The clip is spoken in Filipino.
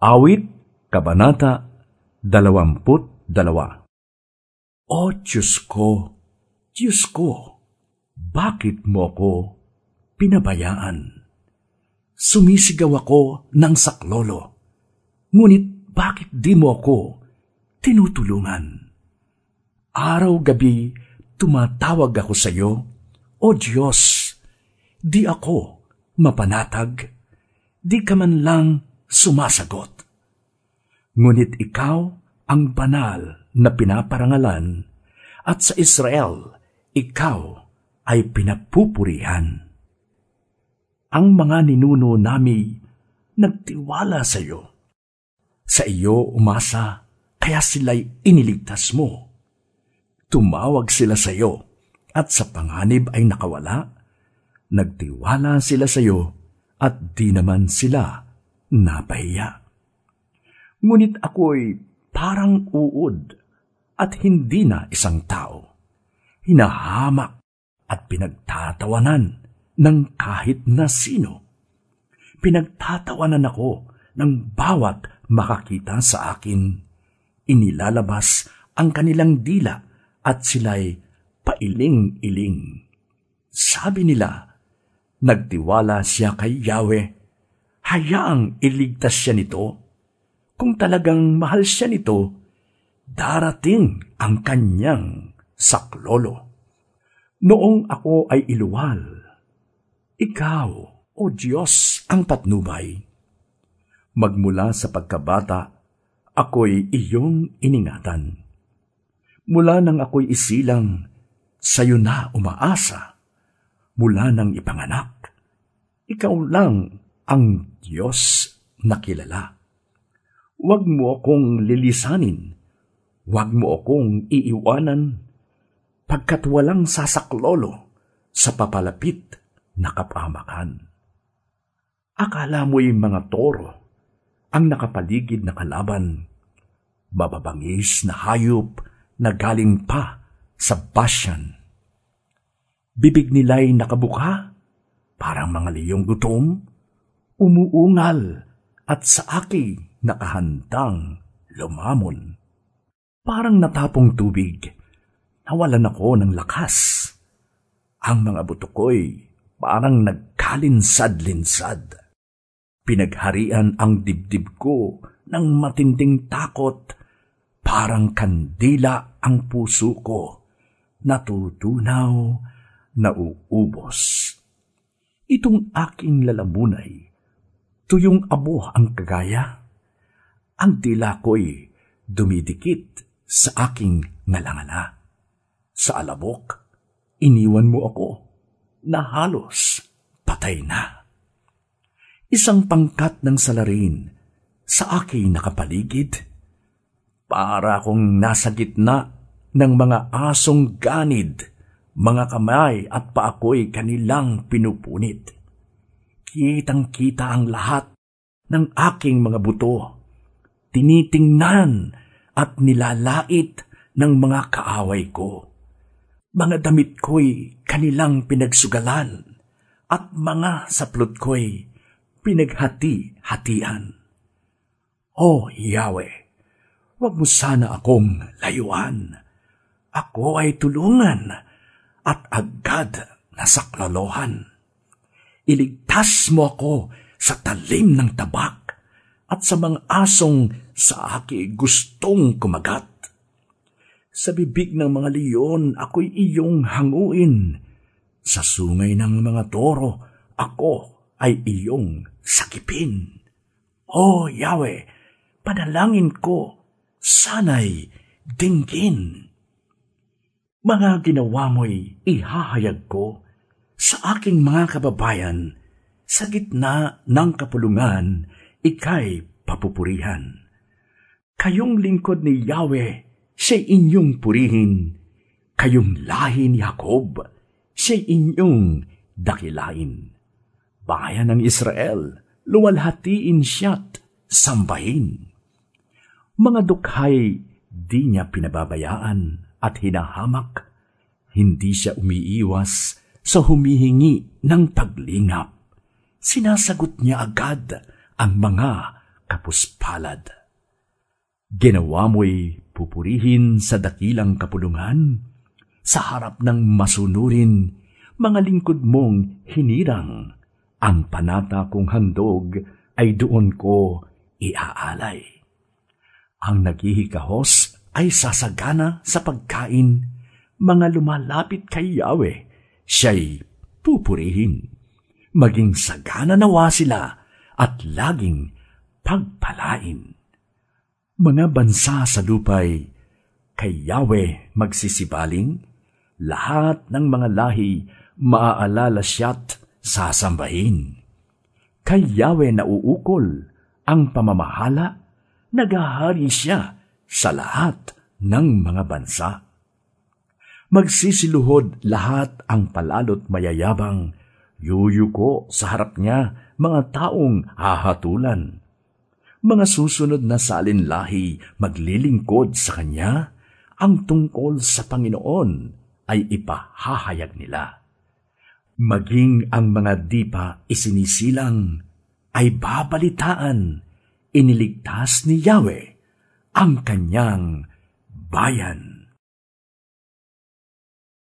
Awit, Kabanata, Dalawamput, Dalawa. O Diyos ko, Diyos ko, bakit mo ko pinabayaan? Sumisigaw ako ng saklolo, ngunit bakit di mo ako tinutulungan? Araw-gabi tumatawag ako sa iyo, O Diyos, di ako mapanatag, di ka man lang sumasagot. Ngunit ikaw ang banal na pinaparangalan at sa Israel, ikaw ay pinapupurihan. Ang mga ninuno nami nagtiwala sa iyo. Sa iyo umasa, kaya sila'y iniligtas mo. Tumawag sila sa iyo at sa panganib ay nakawala. Nagtiwala sila sa iyo at di naman sila napahiya. Ngunit ako'y parang uod at hindi na isang tao. Hinahamak at pinagtatawanan ng kahit na sino. Pinagtatawanan ako ng bawat makakita sa akin. Inilalabas ang kanilang dila at sila'y pailing-iling. Sabi nila, nagtiwala siya kay Yahweh. Hayaang iligtas siya nito. Kung talagang mahal siya nito, darating ang kanyang saklolo. Noong ako ay iluwal, ikaw, o Diyos, ang patnubay. Magmula sa pagkabata, ako'y iyong iningatan. Mula nang ako'y isilang, sa'yo na umaasa. Mula nang ipanganak, ikaw lang ang Diyos na kilala. Huwag mo akong lilisanin, huwag mo akong iiwanan, pagkat walang sasaklolo sa papalapit na kapamakan. Akala mo'y mga toro ang nakapaligid na kalaban, bababangis na hayop na galing pa sa Bashan. Bibig nila'y nakabuka, parang mga liyong gutom, umuungal at sa aki nakahandang lumamon. Parang natapong tubig, nawalan ako ng lakas. Ang mga buto ko'y parang nagkalinsad-linsad. Pinagharian ang dibdib ko ng matinding takot, parang kandila ang puso ko, natutunaw, nauubos. Itong aking lalamunay, tuyong abo ang kagaya, ang dila ko'y dumidikit sa aking ngalangala. Sa alabok, iniwan mo ako na halos patay na. Isang pangkat ng salarin sa aking nakapaligid, para akong nasa gitna ng mga asong ganid, mga kamay at paako'y kanilang pinupunit. Kitang-kita ang lahat ng aking mga buto tinitingnan at nilalait ng mga kaaway ko. Mga damit ko'y kanilang pinagsugalan at mga saplot ko'y pinaghati-hatian. O Yahweh, wag mo sana akong layuan. Ako ay tulungan at agad nasaklalohan. Iligtas mo ako sa talim ng tabak at sa mga asong sa aki gustong kumagat. Sa bibig ng mga leon ako'y iyong hanguin. Sa sungay ng mga toro, ako ay iyong sakipin. O Yahweh, panalangin ko, sana'y dinggin. Mga ginawa mo'y ihahayag ko sa aking mga kababayan sa gitna ng kapulungan ikay papupurihan. Kayong lingkod ni Yahweh, siya'y inyong purihin. Kayong lahi ni Jacob, siya'y inyong dakilain. Bayan ng Israel, luwalhatiin siya't sambahin. Mga dukhay di niya pinababayaan at hinahamak. Hindi siya umiiwas sa humihingi ng paglingap. Sinasagot niya agad ang mga puspalad. Ginawa mo'y pupurihin sa dakilang kapulungan, sa harap ng masunurin, mga lingkod mong hinirang, ang panata kong handog ay doon ko iaalay. Ang naghihikahos ay sasagana sa pagkain, mga lumalapit kay Yahweh, siya'y pupurihin. Maging sagana nawa sila at laging pagpalain. Mga bansa sa lupay, kay Yahweh magsisibaling, lahat ng mga lahi maaalala siya't sasambahin. Kay Yahweh nauukol ang pamamahala, nagahari siya sa lahat ng mga bansa. Magsisiluhod lahat ang palalot mayayabang, yuyuko sa harap niya mga taong hahatulan. Mga susunod na salinlahi maglilingkod sa kanya, ang tungkol sa Panginoon ay ipahahayag nila. Maging ang mga dipa isinisilang ay babalitaan, iniligtas ni Yahweh ang kanyang bayan.